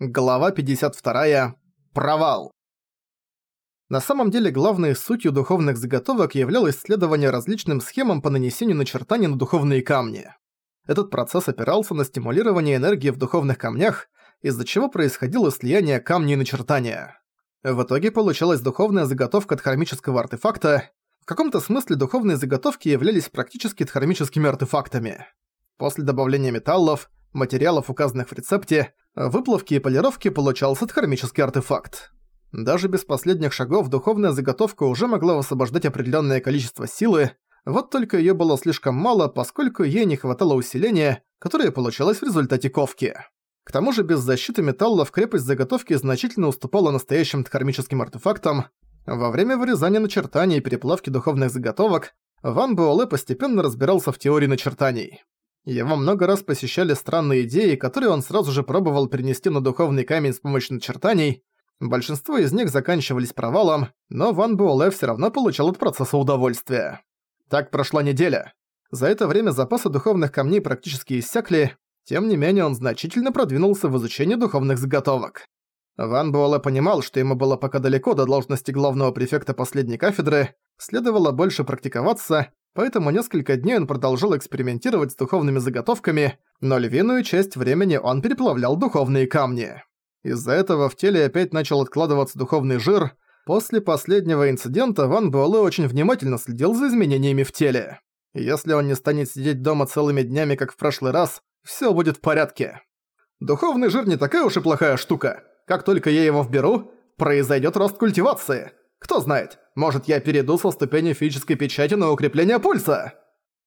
Глава 52. Провал. На самом деле главной сутью духовных заготовок являлось следование различным схемам по нанесению начертаний на духовные камни. Этот процесс опирался на стимулирование энергии в духовных камнях, из-за чего происходило слияние камней и начертания. В итоге получалась духовная заготовка от артефакта. В каком-то смысле духовные заготовки являлись практически дхармическими артефактами. После добавления металлов, материалов, указанных в рецепте, выплавки и полировки получался хромический артефакт. Даже без последних шагов духовная заготовка уже могла высвобождать определенное количество силы, вот только ее было слишком мало, поскольку ей не хватало усиления, которое получалось в результате ковки. К тому же без защиты металла в крепость заготовки значительно уступала настоящим тхармическим артефактам. Во время вырезания начертаний и переплавки духовных заготовок Ван Буэлэ постепенно разбирался в теории начертаний. Его много раз посещали странные идеи, которые он сразу же пробовал принести на духовный камень с помощью начертаний. Большинство из них заканчивались провалом, но Ван Буэлэ все равно получал от процесса удовольствие. Так прошла неделя. За это время запасы духовных камней практически иссякли, тем не менее он значительно продвинулся в изучении духовных заготовок. Ван Буэлэ понимал, что ему было пока далеко до должности главного префекта последней кафедры, следовало больше практиковаться, поэтому несколько дней он продолжал экспериментировать с духовными заготовками, но львиную часть времени он переплавлял духовные камни. Из-за этого в теле опять начал откладываться духовный жир. После последнего инцидента Ван Буэлэ очень внимательно следил за изменениями в теле. Если он не станет сидеть дома целыми днями, как в прошлый раз, все будет в порядке. Духовный жир не такая уж и плохая штука. Как только я его вберу, произойдет рост культивации. Кто знает, может, я перейду со ступени физической печати на укрепление пульса?»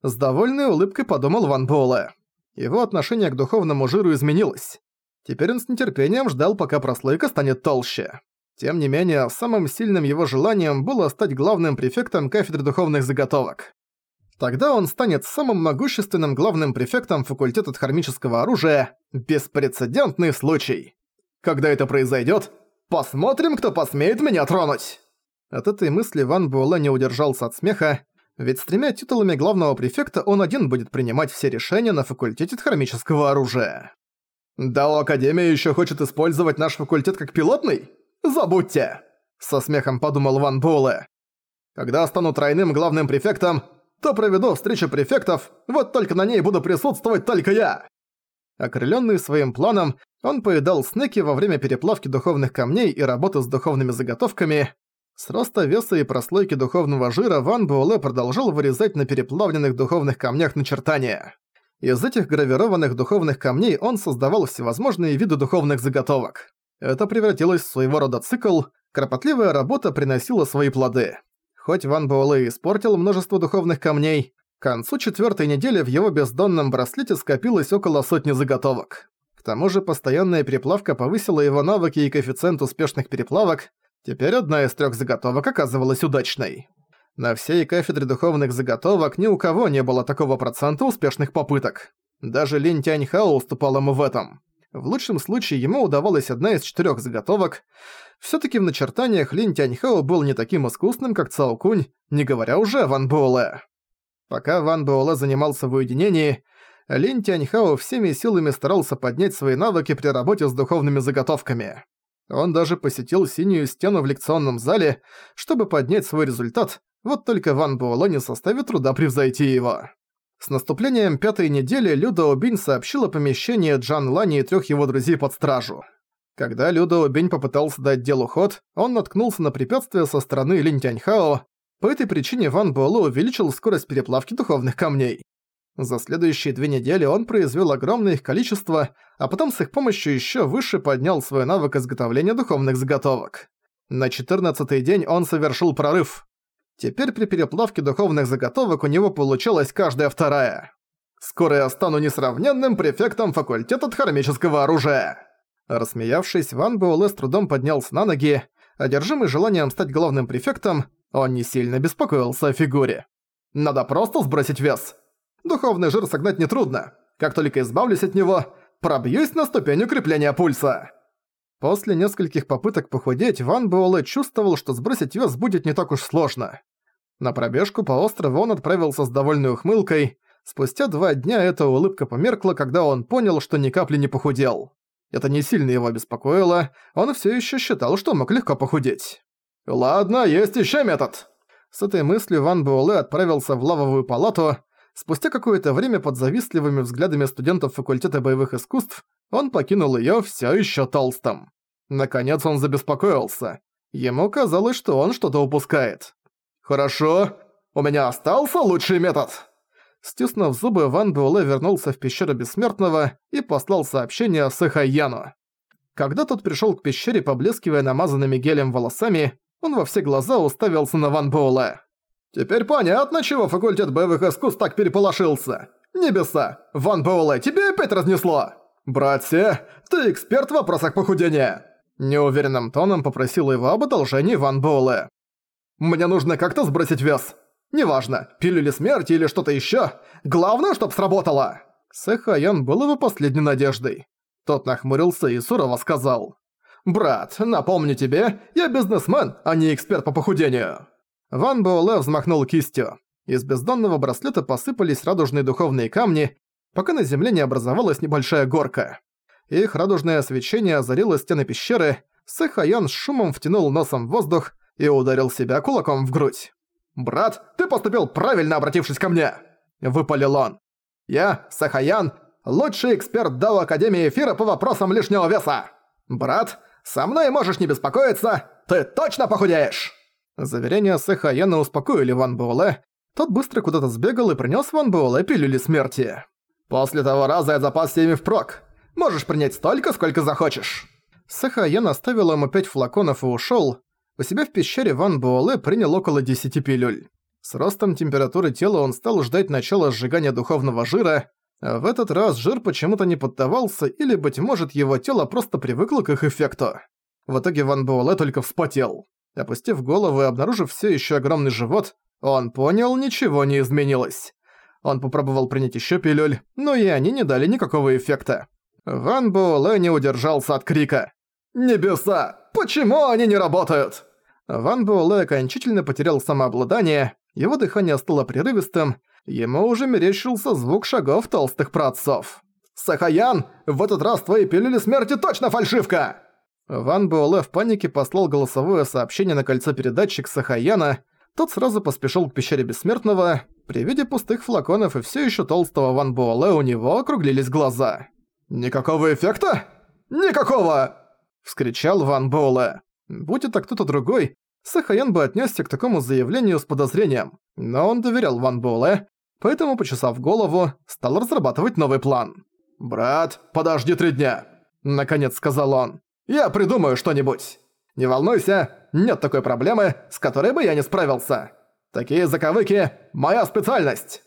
С довольной улыбкой подумал Ван Буэлэ. Его отношение к духовному жиру изменилось. Теперь он с нетерпением ждал, пока прослойка станет толще. Тем не менее, самым сильным его желанием было стать главным префектом кафедры духовных заготовок. Тогда он станет самым могущественным главным префектом факультета хармического оружия. Беспрецедентный случай. Когда это произойдёт, посмотрим, кто посмеет меня тронуть. От этой мысли Ван Буэлэ не удержался от смеха, ведь с тремя титулами главного префекта он один будет принимать все решения на факультете хромического оружия. «Дао Академия еще хочет использовать наш факультет как пилотный? Забудьте!» Со смехом подумал Ван Буэлэ. «Когда стану тройным главным префектом, то проведу встречу префектов, вот только на ней буду присутствовать только я!» Окрылённый своим планом, он поедал снеки во время переплавки духовных камней и работы с духовными заготовками, с роста веса и прослойки духовного жира Ван Буэлэ продолжал вырезать на переплавленных духовных камнях начертания. Из этих гравированных духовных камней он создавал всевозможные виды духовных заготовок. Это превратилось в своего рода цикл, кропотливая работа приносила свои плоды. Хоть Ван Буэлэ испортил множество духовных камней, к концу четвертой недели в его бездонном браслете скопилось около сотни заготовок. К тому же постоянная переплавка повысила его навыки и коэффициент успешных переплавок, Теперь одна из трех заготовок оказывалась удачной. На всей кафедре духовных заготовок ни у кого не было такого процента успешных попыток. Даже Лин Тяньхао уступал ему в этом. В лучшем случае ему удавалась одна из четырех заготовок. все таки в начертаниях Лин Тяньхао был не таким искусным, как Цао Кунь, не говоря уже о Ван Буэлэ. Пока Ван Буэлэ занимался в уединении, Лин Тяньхао всеми силами старался поднять свои навыки при работе с духовными заготовками. Он даже посетил синюю стену в лекционном зале, чтобы поднять свой результат, вот только Ван Буоло не составит труда превзойти его. С наступлением пятой недели Люда Обинь сообщила помещение Джан Лани и трех его друзей под стражу. Когда Люда Обинь попытался дать делу ход, он наткнулся на препятствие со стороны Линь Тяньхао, по этой причине Ван Буоло увеличил скорость переплавки духовных камней. За следующие две недели он произвел огромное их количество, а потом с их помощью еще выше поднял свой навык изготовления духовных заготовок. На 14 день он совершил прорыв. Теперь при переплавке духовных заготовок у него получалась каждая вторая. «Скоро я стану несравненным префектом факультета хромического оружия!» Рассмеявшись, Ван Буэлэ с трудом поднялся на ноги. Одержимый желанием стать главным префектом, он не сильно беспокоился о фигуре. «Надо просто сбросить вес!» Духовный жир согнать нетрудно. Как только избавлюсь от него, пробьюсь на ступень укрепления пульса. После нескольких попыток похудеть, Ван Буэлэ чувствовал, что сбросить вес будет не так уж сложно. На пробежку по острову он отправился с довольной ухмылкой. Спустя два дня эта улыбка померкла, когда он понял, что ни капли не похудел. Это не сильно его беспокоило, он все еще считал, что мог легко похудеть. «Ладно, есть еще метод!» С этой мыслью Ван Буэлэ отправился в лавовую палату, Спустя какое-то время под завистливыми взглядами студентов факультета боевых искусств он покинул её всё ещё толстым. Наконец он забеспокоился. Ему казалось, что он что-то упускает. «Хорошо, у меня остался лучший метод!» Стиснув зубы, Ван Буэлэ вернулся в пещеру Бессмертного и послал сообщение Сахаяну. Когда тот пришёл к пещере, поблескивая намазанными гелем волосами, он во все глаза уставился на Ван Буэлэ. Теперь понятно, чего факультет боевых искусств так переполошился. Небеса, Ван Боулэ, тебе опять разнесло! Братья, ты эксперт в вопросах похудения!» Неуверенным тоном попросил его об одолжении Ван Боулэ. «Мне нужно как-то сбросить вес. Неважно, пилюли смерти или что-то ещё. Главное, чтоб сработало!» Сэхаян был его последней надеждой. Тот нахмурился и сурово сказал. «Брат, напомню тебе, я бизнесмен, а не эксперт по похудению». Ван Буэлэ взмахнул кистью. Из бездонного браслета посыпались радужные духовные камни, пока на земле не образовалась небольшая горка. Их радужное свечение озарило стены пещеры, Сэхаян с шумом втянул носом в воздух и ударил себя кулаком в грудь. «Брат, ты поступил правильно, обратившись ко мне!» – выпалил он. «Я, Сахаян, лучший эксперт Дао Академии Эфира по вопросам лишнего веса! Брат, со мной можешь не беспокоиться, ты точно похудеешь!» Заверения Сехаяна успокоили Ван Буэлэ, тот быстро куда-то сбегал и принёс Ван Буэлэ пилюли смерти. «После того раза я запас ими впрок. Можешь принять столько, сколько захочешь». Сэха оставил ему пять флаконов и ушёл. У себя в пещере Ван Буэлэ принял около десяти пилюль. С ростом температуры тела он стал ждать начала сжигания духовного жира, а в этот раз жир почему-то не поддавался или, быть может, его тело просто привыкло к их эффекту. В итоге Ван Буэлэ только вспотел. Опустив голову и обнаружив все еще огромный живот, он понял, ничего не изменилось. Он попробовал принять еще пилюль, но и они не дали никакого эффекта. Ван Буэлэ не удержался от крика. «Небеса! Почему они не работают?» Ван Буэлэ окончательно потерял самообладание, его дыхание стало прерывистым, ему уже мерещился звук шагов толстых праотцов. «Сахаян, в этот раз твои пилюли смерти точно фальшивка!» Ван Буэлэ в панике послал голосовое сообщение на кольцо передатчик Сахаяна, тот сразу поспешил к пещере Бессмертного. При виде пустых флаконов и все еще толстого Ван Буэлэ у него округлились глаза. «Никакого эффекта? Никакого!» — вскричал Ван Буэлэ. Будь это кто-то другой, Сахаян бы отнесся к такому заявлению с подозрением, но он доверял Ван Буэлэ, поэтому, почесав голову, стал разрабатывать новый план. «Брат, подожди три дня!» — наконец сказал он. Я придумаю что-нибудь. Не волнуйся, нет такой проблемы, с которой бы я не справился. Такие заковыки – моя специальность.